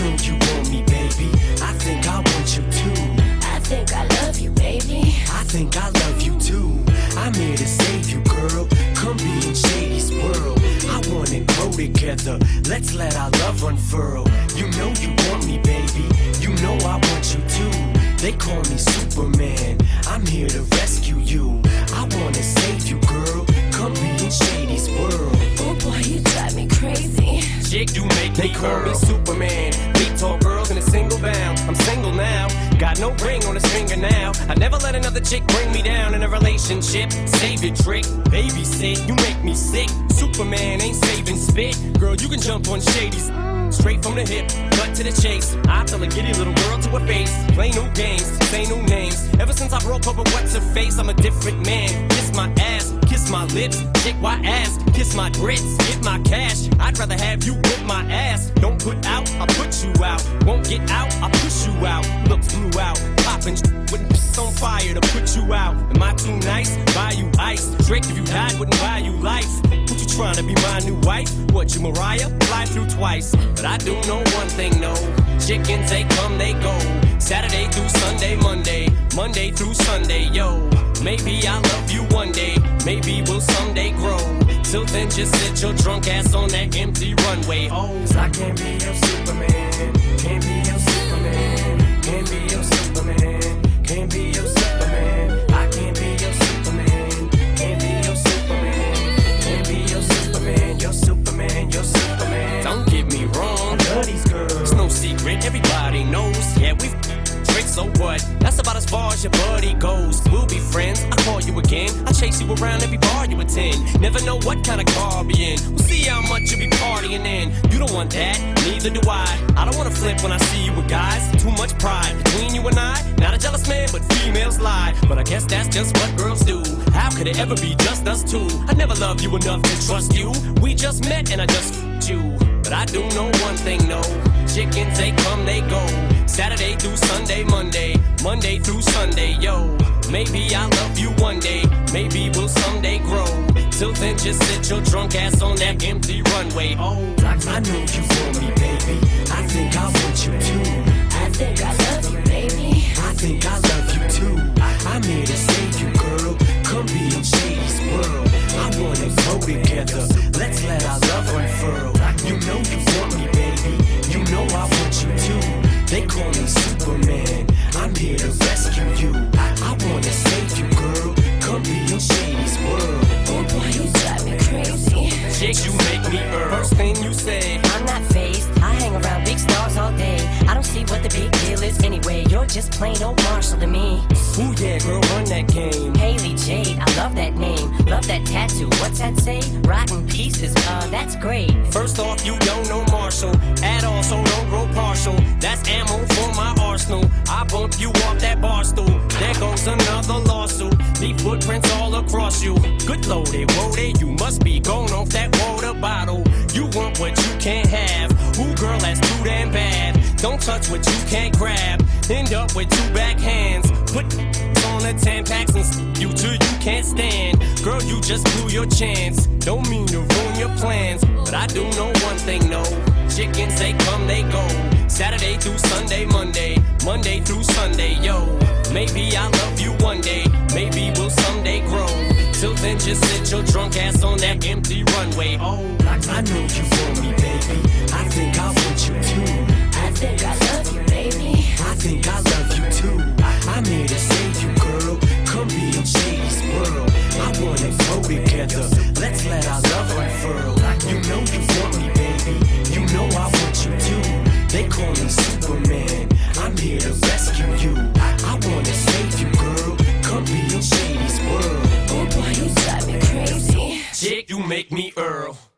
know you want me, baby. I think I want you too. I think I love you, baby. I think I love you too. I'm here to save you, girl. Come be in Shady's world. I wanna grow together. Let's let our love unfurl. You know you want me, baby. You know I want you too. They call me Superman. I'm here to rescue you. I wanna save you, girl. Come be in Shady's world. Oh boy, you drive me crazy. Jig, you make they me call me Superman. I'm single now. Got no ring on his finger now. I never let another chick bring me down in a relationship. Save your trick, babysit. You make me sick. Superman ain't saving spit. Girl, you can jump on Shady's. Straight from the hip, cut to the chase. I tell a giddy little girl to her face. Play new games, say new names. Ever since I broke up with what's her face, I'm a different man. Kiss my ass, my lips, shake my ass, kiss my grits, get my cash. I'd rather have you whip my ass. Don't put out, I put you out. Won't get out, I push you out. Looks blew out, popping with piss on fire to put you out. Am I too nice? Buy you ice. Drake, if you died, wouldn't buy you life. What you trying to be my new wife? What you Mariah? Fly through twice. But I do know one thing, no. Chickens, they come, they go. Saturday through Sunday, Monday. Monday through Sunday, yo. Maybe I'll love you one day. Maybe we'll someday grow. Till then, just sit your drunk ass on that empty runway. Oh, Cause I can't be your Superman. Can't be your Superman. Can't be your Superman. Can't be your Superman. I can't be your Superman. Can't be your Superman. Can't be your Superman. Your Superman. Your Superman. don't get me wrong. Love these girls. It's no secret, everybody knows. Yeah, we've tricks, so what? As far as your buddy goes. We'll be friends. I call you again. I chase you around every bar you attend. Never know what kind of car be in. We'll see how much you be partying in. You don't want that, neither do I. I don't wanna flip when I see you with guys. Too much pride between you and I. Not a jealous man, but females lie. But I guess that's just what girls do. How could it ever be just us two? I never loved you enough to trust you. We just met and I just you. But I do know one thing, no. Chickens, they come, they go. Saturday through Sunday, Monday. Monday through Sunday, yo. Maybe I'll love you one day. Maybe we'll someday grow. Till then, just sit your drunk ass on that empty runway. Oh, I know you want me, baby. I think I want you too. I think I love you, baby. I think I love you too. I'm here to save you, girl. Come be in Shady's world. I wanna grow together. Let's let our here to rescue you. I wanna save you, girl. Come be in Shady's world. Oh boy, you drive me crazy. chick, you make me earn. First thing you say, I'm not phased. I hang around big stars all day. I don't see what the big deal is anyway. You're just plain old Marshall to me. ooh yeah, girl, run that game. Hailie Jade, I love that name. Love that tattoo. What's that say? Rotten pieces. Uh, that's great. First off, you don't know Marshall at all, so don't grow partial. You off that bar stool. There goes another lawsuit. Leave footprints all across you. Good loaded, loaded. You must be going off that water bottle. You want what you can't have. Ooh, girl, that's too damn bad. Don't touch what you can't grab. End up with two back hands. Put on the 10 packs and you till you can't stand. Girl, you just blew your chance. Don't mean to ruin your plans, but I do know one thing, no. Chickens, they come, they go. Saturday through Sunday, Monday. Monday through Sunday, yo. Maybe I'll love you one day. Maybe we'll someday grow. Till then, just sit your drunk ass on that empty runway. Oh, I know you want me, baby. I think I want you too. I think I love you, baby. I think I make me Earl.